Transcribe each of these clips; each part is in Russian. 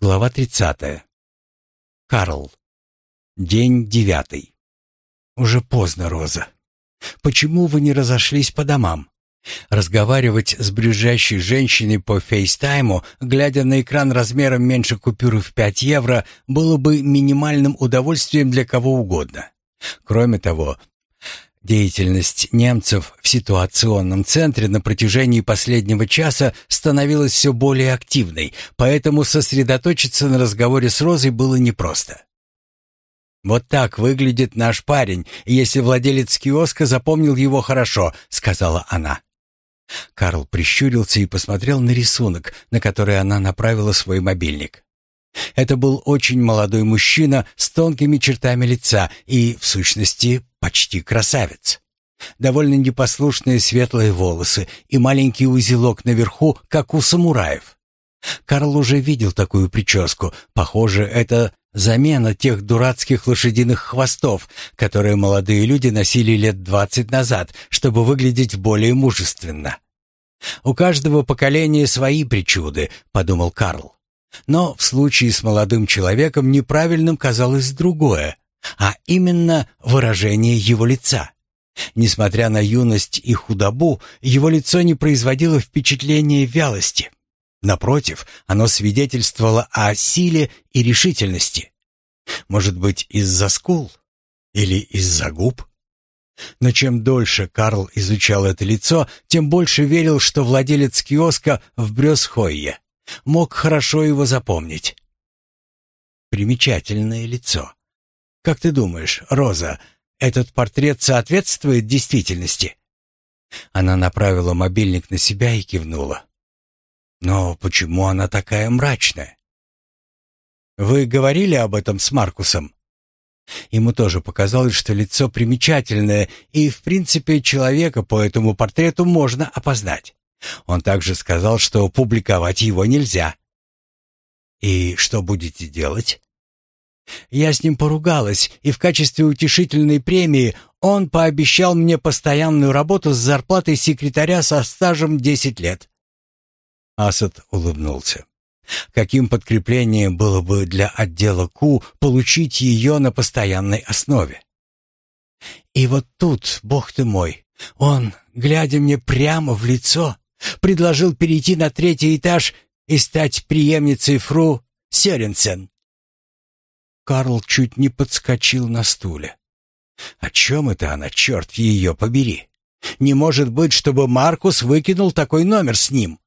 Глава 30. Карл. День девятый. Уже поздно, Роза. Почему вы не разошлись по домам? Разговаривать с брюзжащей женщиной по фейстайму, глядя на экран размером меньше купюры в 5 евро, было бы минимальным удовольствием для кого угодно. Кроме того, Деятельность немцев в ситуационном центре на протяжении последнего часа становилась все более активной, поэтому сосредоточиться на разговоре с Розой было непросто. «Вот так выглядит наш парень, если владелец киоска запомнил его хорошо», — сказала она. Карл прищурился и посмотрел на рисунок, на который она направила свой мобильник. Это был очень молодой мужчина с тонкими чертами лица и, в сущности, почти красавец. Довольно непослушные светлые волосы и маленький узелок наверху, как у самураев. Карл уже видел такую прическу. Похоже, это замена тех дурацких лошадиных хвостов, которые молодые люди носили лет двадцать назад, чтобы выглядеть более мужественно. «У каждого поколения свои причуды», — подумал Карл. Но в случае с молодым человеком неправильным казалось другое, а именно выражение его лица. Несмотря на юность и худобу, его лицо не производило впечатления вялости. Напротив, оно свидетельствовало о силе и решительности. Может быть, из-за скул или из-за губ? Но чем дольше Карл изучал это лицо, тем больше верил, что владелец киоска в Брёсхойе мог хорошо его запомнить. Примечательное лицо. Как ты думаешь, Роза, этот портрет соответствует действительности? Она направила мобильник на себя и кивнула. Но почему она такая мрачная? Вы говорили об этом с Маркусом? Ему тоже показалось, что лицо примечательное, и, в принципе, человека по этому портрету можно опознать. Он также сказал, что публиковать его нельзя. «И что будете делать?» Я с ним поругалась, и в качестве утешительной премии он пообещал мне постоянную работу с зарплатой секретаря со стажем 10 лет. Асад улыбнулся. Каким подкреплением было бы для отдела Ку получить ее на постоянной основе? И вот тут, бог ты мой, он, глядя мне прямо в лицо, предложил перейти на третий этаж и стать преемницей фру Серенсен. Карл чуть не подскочил на стуле. О чем это она, черт ее побери? Не может быть, чтобы Маркус выкинул такой номер с ним.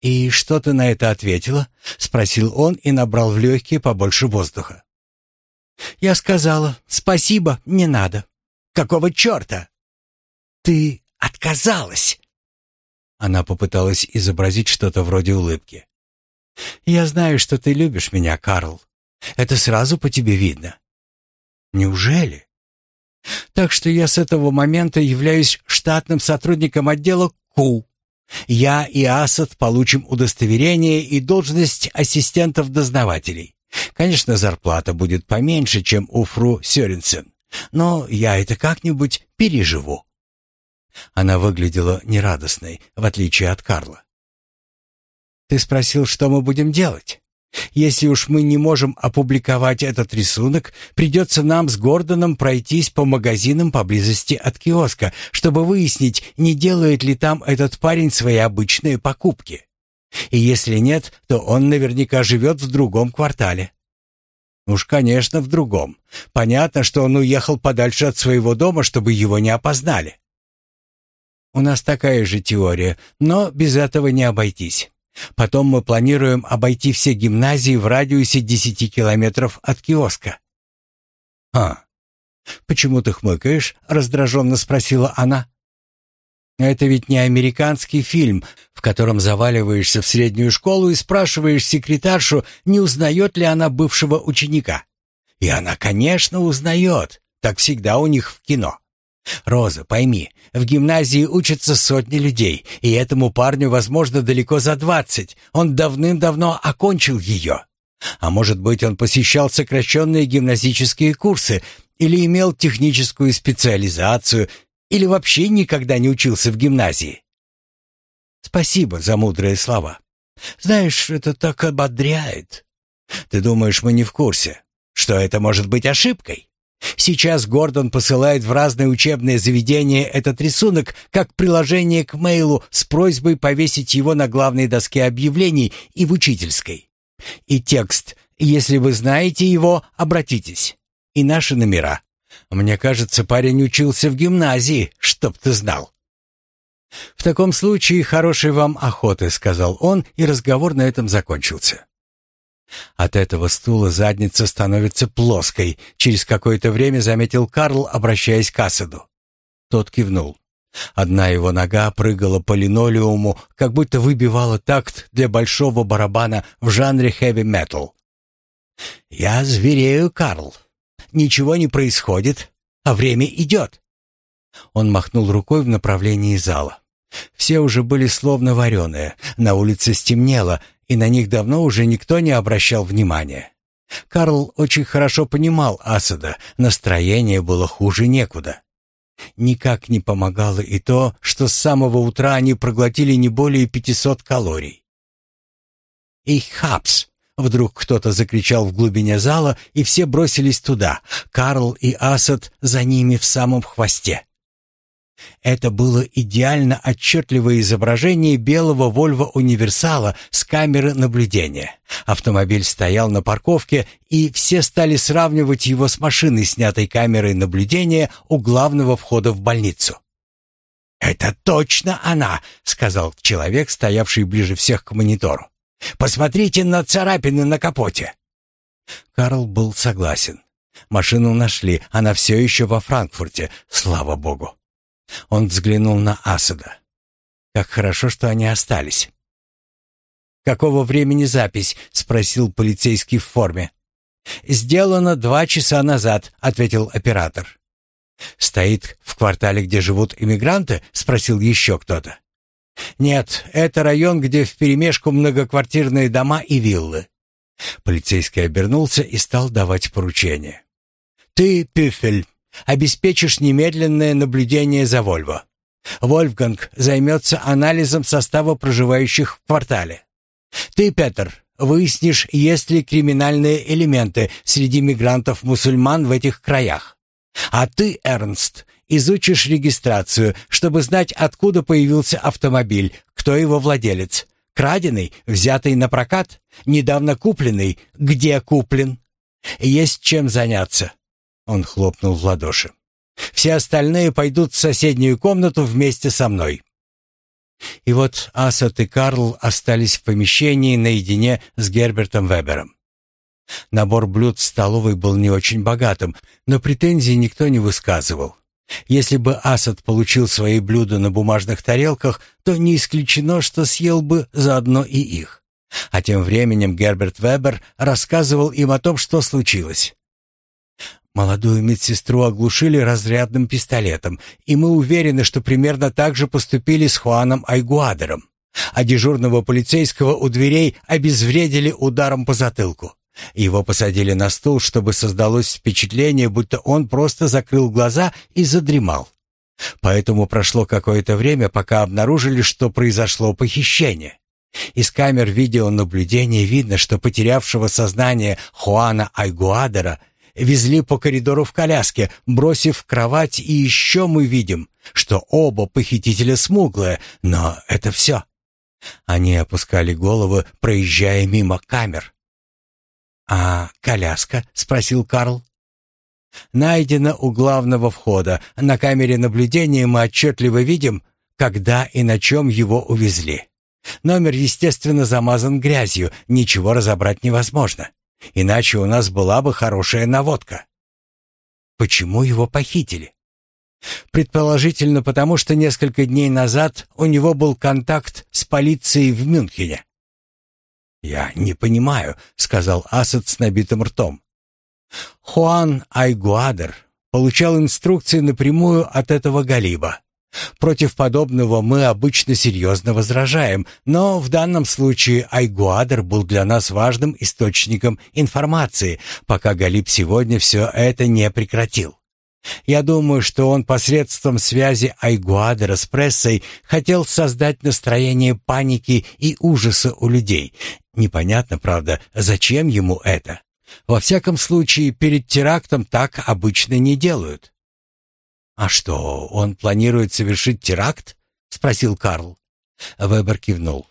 «И что ты на это ответила?» — спросил он и набрал в легкие побольше воздуха. «Я сказала, спасибо, не надо». «Какого черта?» «Ты отказалась!» Она попыталась изобразить что-то вроде улыбки. «Я знаю, что ты любишь меня, Карл. Это сразу по тебе видно». «Неужели?» «Так что я с этого момента являюсь штатным сотрудником отдела КУ. Я и Асад получим удостоверение и должность ассистентов-дознавателей. Конечно, зарплата будет поменьше, чем у Фру Сёренсен, но я это как-нибудь переживу». Она выглядела нерадостной, в отличие от Карла. «Ты спросил, что мы будем делать? Если уж мы не можем опубликовать этот рисунок, придется нам с Гордоном пройтись по магазинам поблизости от киоска, чтобы выяснить, не делает ли там этот парень свои обычные покупки. И если нет, то он наверняка живет в другом квартале». «Уж, конечно, в другом. Понятно, что он уехал подальше от своего дома, чтобы его не опознали». У нас такая же теория, но без этого не обойтись. Потом мы планируем обойти все гимназии в радиусе 10 километров от киоска». «А, почему ты хмыкаешь?» — раздраженно спросила она. «Это ведь не американский фильм, в котором заваливаешься в среднюю школу и спрашиваешь секретаршу, не узнает ли она бывшего ученика. И она, конечно, узнает. Так всегда у них в кино. Роза, пойми, в гимназии учатся сотни людей, и этому парню, возможно, далеко за двадцать. Он давным-давно окончил ее. А может быть, он посещал сокращенные гимназические курсы или имел техническую специализацию, или вообще никогда не учился в гимназии. Спасибо за мудрые слова. Знаешь, это так ободряет. Ты думаешь, мы не в курсе, что это может быть ошибкой? Сейчас Гордон посылает в разные учебные заведения этот рисунок как приложение к мейлу с просьбой повесить его на главной доске объявлений и в учительской. И текст «Если вы знаете его, обратитесь». И наши номера. Мне кажется, парень учился в гимназии, чтоб ты знал. «В таком случае хорошей вам охоты», — сказал он, и разговор на этом закончился. От этого стула задница становится плоской, через какое-то время заметил Карл, обращаясь к Асаду. Тот кивнул. Одна его нога прыгала по линолеуму, как будто выбивала такт для большого барабана в жанре хэви-метал. «Я зверею, Карл. Ничего не происходит, а время идет». Он махнул рукой в направлении зала. Все уже были словно вареные, на улице стемнело, и на них давно уже никто не обращал внимания. Карл очень хорошо понимал Асада, настроение было хуже некуда. Никак не помогало и то, что с самого утра они проглотили не более 500 калорий. «Их хапс!» — вдруг кто-то закричал в глубине зала, и все бросились туда, Карл и Асад за ними в самом хвосте. Это было идеально отчетливое изображение белого Volvo универсала с камеры наблюдения. Автомобиль стоял на парковке, и все стали сравнивать его с машиной, снятой камерой наблюдения у главного входа в больницу. «Это точно она!» — сказал человек, стоявший ближе всех к монитору. «Посмотрите на царапины на капоте!» Карл был согласен. Машину нашли, она все еще во Франкфурте, слава богу. Он взглянул на Асада. Как хорошо, что они остались. «Какого времени запись?» — спросил полицейский в форме. «Сделано два часа назад», — ответил оператор. «Стоит в квартале, где живут иммигранты?» — спросил еще кто-то. «Нет, это район, где вперемешку многоквартирные дома и виллы». Полицейский обернулся и стал давать поручения. «Ты, Пюфель, обеспечишь немедленное наблюдение за Вольво. Вольфганг займется анализом состава проживающих в квартале. Ты, Петр, выяснишь, есть ли криминальные элементы среди мигрантов-мусульман в этих краях. А ты, Эрнст, изучишь регистрацию, чтобы знать, откуда появился автомобиль, кто его владелец. Краденый, взятый на прокат, недавно купленный, где куплен. Есть чем заняться. Он хлопнул в ладоши. «Все остальные пойдут в соседнюю комнату вместе со мной». И вот Асад и Карл остались в помещении наедине с Гербертом Вебером. Набор блюд в столовой был не очень богатым, но претензий никто не высказывал. Если бы Асад получил свои блюда на бумажных тарелках, то не исключено, что съел бы заодно и их. А тем временем Герберт Вебер рассказывал им о том, что случилось. Молодую медсестру оглушили разрядным пистолетом, и мы уверены, что примерно так же поступили с Хуаном Айгуадером. А дежурного полицейского у дверей обезвредили ударом по затылку. Его посадили на стул, чтобы создалось впечатление, будто он просто закрыл глаза и задремал. Поэтому прошло какое-то время, пока обнаружили, что произошло похищение. Из камер видеонаблюдения видно, что потерявшего сознание Хуана Айгуадера везли по коридору в коляске, бросив кровать, и еще мы видим, что оба похитителя смуглые, но это все. Они опускали головы, проезжая мимо камер. «А коляска?» — спросил Карл. «Найдена у главного входа. На камере наблюдения мы отчетливо видим, когда и на чем его увезли. Номер, естественно, замазан грязью, ничего разобрать невозможно. Иначе у нас была бы хорошая наводка. Почему его похитили? Предположительно, потому что несколько дней назад у него был контакт с полицией в Мюнхене. «Я не понимаю», — сказал Асад с набитым ртом. Хуан Айгуадер получал инструкции напрямую от этого Галиба. Против подобного мы обычно серьезно возражаем, но в данном случае Айгуадер был для нас важным источником информации, пока Галиб сегодня все это не прекратил. Я думаю, что он посредством связи Айгуадера с прессой хотел создать настроение паники и ужаса у людей. Непонятно, правда, зачем ему это. Во всяком случае, перед терактом так обычно не делают. «А что, он планирует совершить теракт?» — спросил Карл. Вебер кивнул.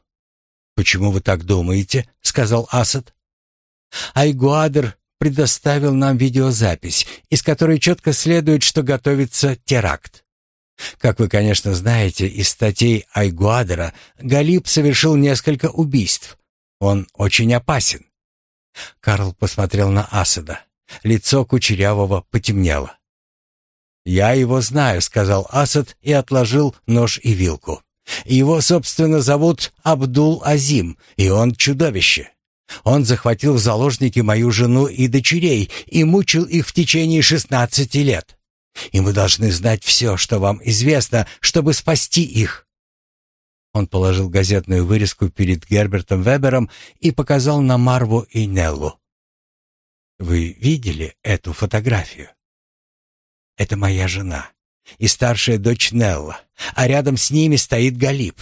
«Почему вы так думаете?» — сказал Асад. Айгуадер предоставил нам видеозапись, из которой четко следует, что готовится теракт. Как вы, конечно, знаете, из статей Айгуадера Галиб совершил несколько убийств. Он очень опасен. Карл посмотрел на Асада. Лицо Кучерявого потемнело. «Я его знаю», — сказал Асад и отложил нож и вилку. «Его, собственно, зовут Абдул-Азим, и он чудовище. Он захватил в заложники мою жену и дочерей и мучил их в течение шестнадцати лет. И мы должны знать все, что вам известно, чтобы спасти их». Он положил газетную вырезку перед Гербертом Вебером и показал на Марву и Неллу. «Вы видели эту фотографию?» «Это моя жена и старшая дочь Нелла, а рядом с ними стоит Галиб.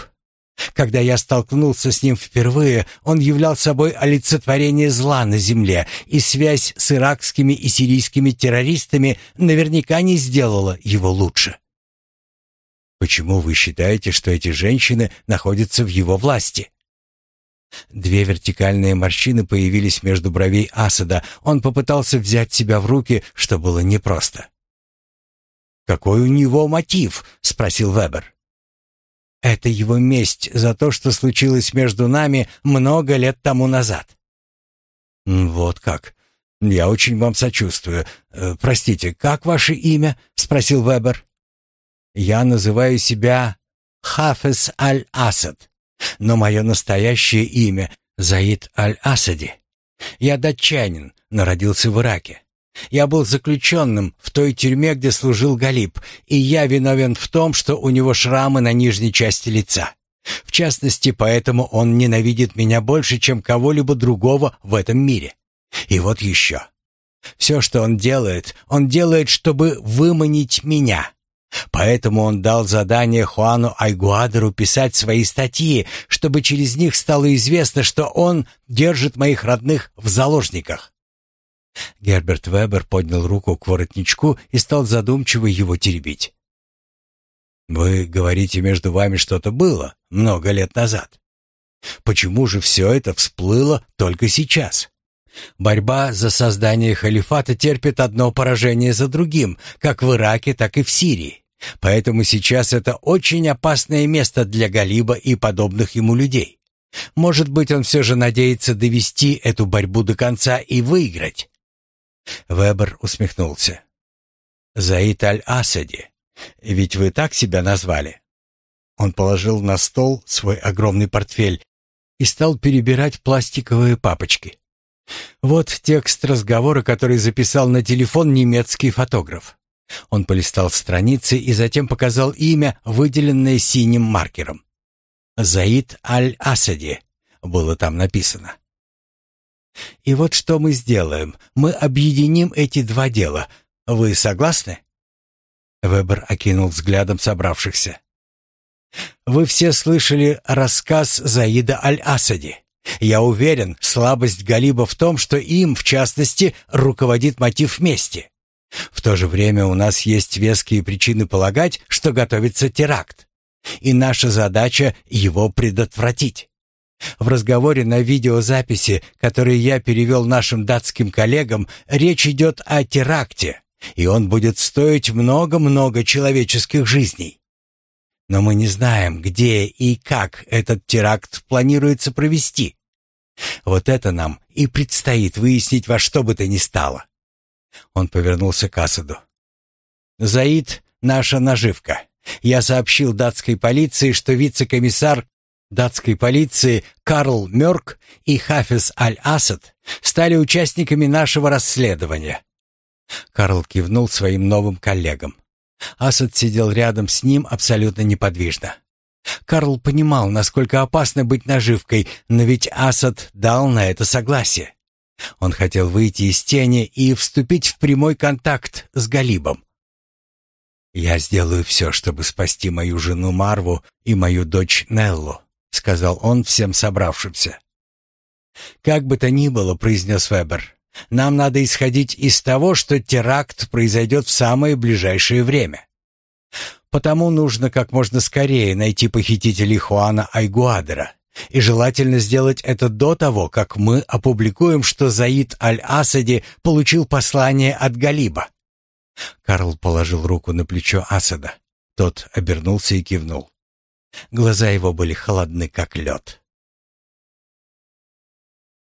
Когда я столкнулся с ним впервые, он являл собой олицетворение зла на земле, и связь с иракскими и сирийскими террористами наверняка не сделала его лучше. Почему вы считаете, что эти женщины находятся в его власти? Две вертикальные морщины появились между бровей Асада. Он попытался взять себя в руки, что было непросто. «Какой у него мотив?» — спросил Вебер. Это его месть за то, что случилось между нами много лет тому назад. Вот как. Я очень вам сочувствую. Э, простите, как ваше имя? спросил Вебер. Я называю себя Хафес Аль-Асад, но мое настоящее имя Заид Аль-Асади. Я датчанин, но родился в Ираке. Я был заключенным в той тюрьме, где служил Галиб, и я виновен в том, что у него шрамы на нижней части лица. В частности, поэтому он ненавидит меня больше, чем кого-либо другого в этом мире. И вот еще. Все, что он делает, он делает, чтобы выманить меня. Поэтому он дал задание Хуану Айгуадеру писать свои статьи, чтобы через них стало известно, что он держит моих родных в заложниках. Герберт Вебер поднял руку к воротничку и стал задумчиво его теребить. «Вы говорите, между вами что-то было много лет назад. Почему же все это всплыло только сейчас?» Борьба за создание халифата терпит одно поражение за другим, как в Ираке, так и в Сирии. Поэтому сейчас это очень опасное место для Галиба и подобных ему людей. Может быть, он все же надеется довести эту борьбу до конца и выиграть. Вебер усмехнулся. «Заид аль-Асади, ведь вы так себя назвали?» Он положил на стол свой огромный портфель и стал перебирать пластиковые папочки. Вот текст разговора, который записал на телефон немецкий фотограф. Он полистал страницы и затем показал имя, выделенное синим маркером. «Заид аль-Асади» было там написано. И вот что мы сделаем. Мы объединим эти два дела. Вы согласны?» Вебер окинул взглядом собравшихся. «Вы все слышали рассказ Заида Аль-Асади. Я уверен, слабость Галиба в том, что им, в частности, руководит мотив мести. В то же время у нас есть веские причины полагать, что готовится теракт. И наша задача — его предотвратить. В разговоре на видеозаписи, который я перевел нашим датским коллегам, речь идет о теракте, и он будет стоить много-много человеческих жизней. Но мы не знаем, где и как этот теракт планируется провести. Вот это нам и предстоит выяснить во что бы то ни стало. Он повернулся к Асаду. «Заид — наша наживка. Я сообщил датской полиции, что вице-комиссар датской полиции Карл Мёрк и Хафиз Аль-Асад стали участниками нашего расследования. Карл кивнул своим новым коллегам. Асад сидел рядом с ним абсолютно неподвижно. Карл понимал, насколько опасно быть наживкой, но ведь Асад дал на это согласие. Он хотел выйти из тени и вступить в прямой контакт с Галибом. «Я сделаю все, чтобы спасти мою жену Марву и мою дочь Неллу», — сказал он всем собравшимся. «Как бы то ни было», — произнес Вебер, — «нам надо исходить из того, что теракт произойдет в самое ближайшее время. Потому нужно как можно скорее найти похитителей Хуана Айгуадера, и желательно сделать это до того, как мы опубликуем, что Заид Аль-Асади получил послание от Галиба. Карл положил руку на плечо Асада. Тот обернулся и кивнул. Глаза его были холодны, как лед.